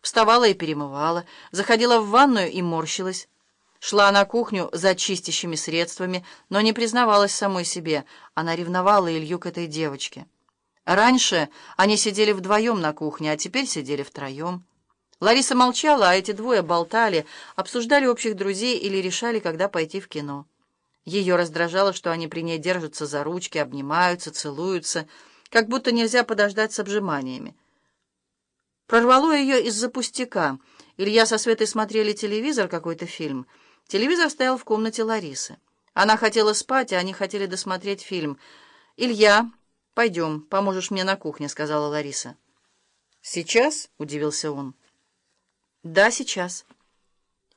Вставала и перемывала, заходила в ванную и морщилась. Шла на кухню за чистящими средствами, но не признавалась самой себе. Она ревновала Илью к этой девочке. Раньше они сидели вдвоем на кухне, а теперь сидели втроем. Лариса молчала, а эти двое болтали, обсуждали общих друзей или решали, когда пойти в кино. Ее раздражало, что они при ней держатся за ручки, обнимаются, целуются, как будто нельзя подождать с обжиманиями. Прорвало ее из-за пустяка. Илья со Светой смотрели телевизор, какой-то фильм. Телевизор стоял в комнате Ларисы. Она хотела спать, а они хотели досмотреть фильм. «Илья, пойдем, поможешь мне на кухне», — сказала Лариса. «Сейчас?» — удивился он. «Да, сейчас».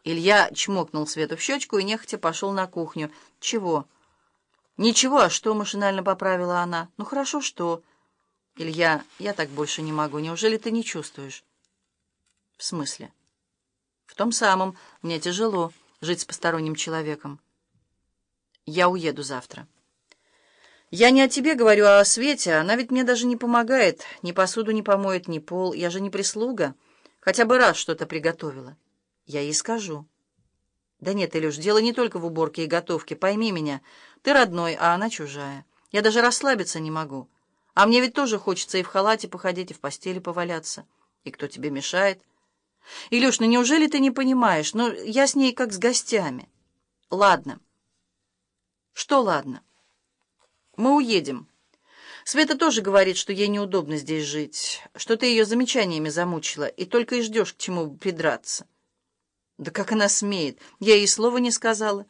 Илья чмокнул Свету в щечку и нехотя пошел на кухню. «Чего?» «Ничего, а что?» — машинально поправила она. «Ну хорошо, что?» «Илья, я так больше не могу. Неужели ты не чувствуешь?» «В смысле?» «В том самом. Мне тяжело жить с посторонним человеком. Я уеду завтра». «Я не о тебе говорю, а о Свете. Она ведь мне даже не помогает. Ни посуду не помоет, ни пол. Я же не прислуга. Хотя бы раз что-то приготовила. Я ей скажу». «Да нет, Илюш, дело не только в уборке и готовке. Пойми меня. Ты родной, а она чужая. Я даже расслабиться не могу». А мне ведь тоже хочется и в халате походить, и в постели поваляться. И кто тебе мешает? Илюш, ну неужели ты не понимаешь? Ну, я с ней как с гостями. Ладно. Что ладно? Мы уедем. Света тоже говорит, что ей неудобно здесь жить, что ты ее замечаниями замучила, и только и ждешь, к чему придраться. Да как она смеет? Я ей слова не сказала.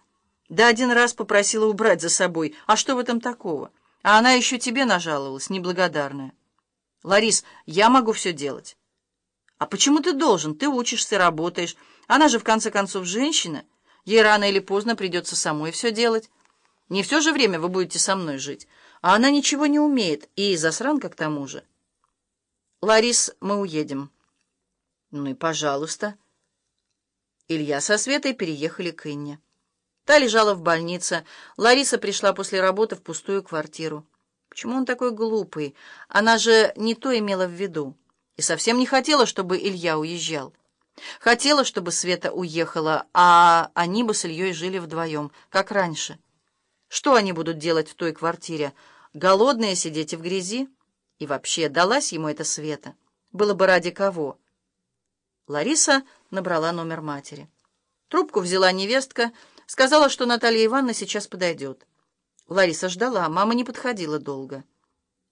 Да один раз попросила убрать за собой. А что в этом такого? А она еще тебе нажаловалась, неблагодарная. Ларис, я могу все делать. А почему ты должен? Ты учишься, работаешь. Она же, в конце концов, женщина. Ей рано или поздно придется самой все делать. Не все же время вы будете со мной жить. А она ничего не умеет, и засранка к тому же. Ларис, мы уедем. Ну и пожалуйста. Илья со Светой переехали к Инне. Та лежала в больнице. Лариса пришла после работы в пустую квартиру. Почему он такой глупый? Она же не то имела в виду. И совсем не хотела, чтобы Илья уезжал. Хотела, чтобы Света уехала, а они бы с Ильей жили вдвоем, как раньше. Что они будут делать в той квартире? Голодные сидеть в грязи? И вообще, далась ему эта Света? Было бы ради кого? Лариса набрала номер матери. Трубку взяла невестка, Сказала, что Наталья Ивановна сейчас подойдет. Лариса ждала, мама не подходила долго.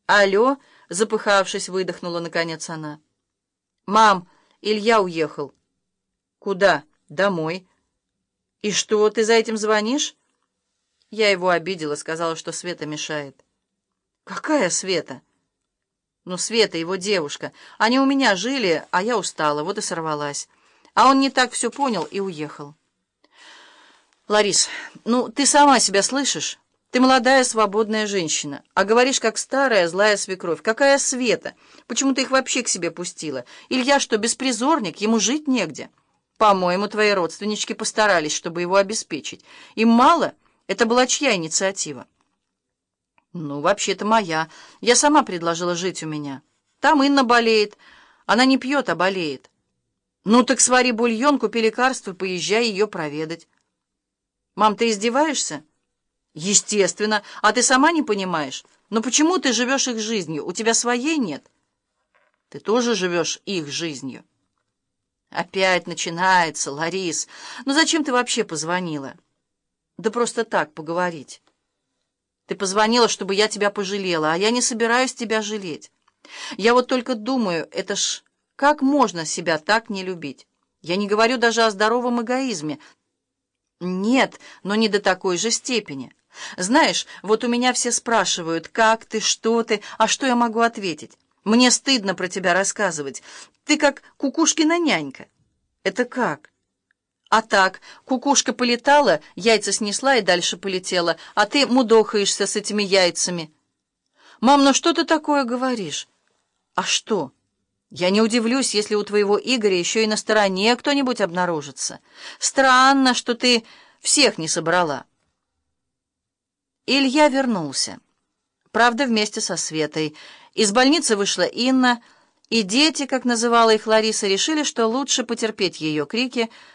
«Алло!» — запыхавшись, выдохнула наконец она. «Мам, Илья уехал». «Куда?» «Домой». «И что, ты за этим звонишь?» Я его обидела, сказала, что Света мешает. «Какая Света?» «Ну, Света, его девушка. Они у меня жили, а я устала, вот и сорвалась. А он не так все понял и уехал». «Ларис, ну ты сама себя слышишь? Ты молодая, свободная женщина, а говоришь, как старая, злая свекровь. Какая Света? Почему ты их вообще к себе пустила? Илья что, беспризорник? Ему жить негде? По-моему, твои родственнички постарались, чтобы его обеспечить. Им мало? Это была чья инициатива?» «Ну, вообще-то моя. Я сама предложила жить у меня. Там Инна болеет. Она не пьет, а болеет. Ну, так свари бульон, купи лекарства, поезжай ее проведать». «Мам, ты издеваешься?» «Естественно. А ты сама не понимаешь? Но почему ты живешь их жизнью? У тебя своей нет?» «Ты тоже живешь их жизнью». «Опять начинается, Ларис. Ну зачем ты вообще позвонила?» «Да просто так, поговорить». «Ты позвонила, чтобы я тебя пожалела, а я не собираюсь тебя жалеть. Я вот только думаю, это ж как можно себя так не любить? Я не говорю даже о здоровом эгоизме». Нет, но не до такой же степени. Знаешь, вот у меня все спрашивают, как ты, что ты, а что я могу ответить? Мне стыдно про тебя рассказывать. Ты как кукушкина нянька. Это как? А так, кукушка полетала, яйца снесла и дальше полетела, а ты мудохаешься с этими яйцами. Мам, ну что ты такое говоришь? А что? Я не удивлюсь, если у твоего Игоря еще и на стороне кто-нибудь обнаружится. Странно, что ты всех не собрала. Илья вернулся. Правда, вместе со Светой. Из больницы вышла Инна, И дети, как называла их Лариса, решили, что лучше потерпеть ее крики,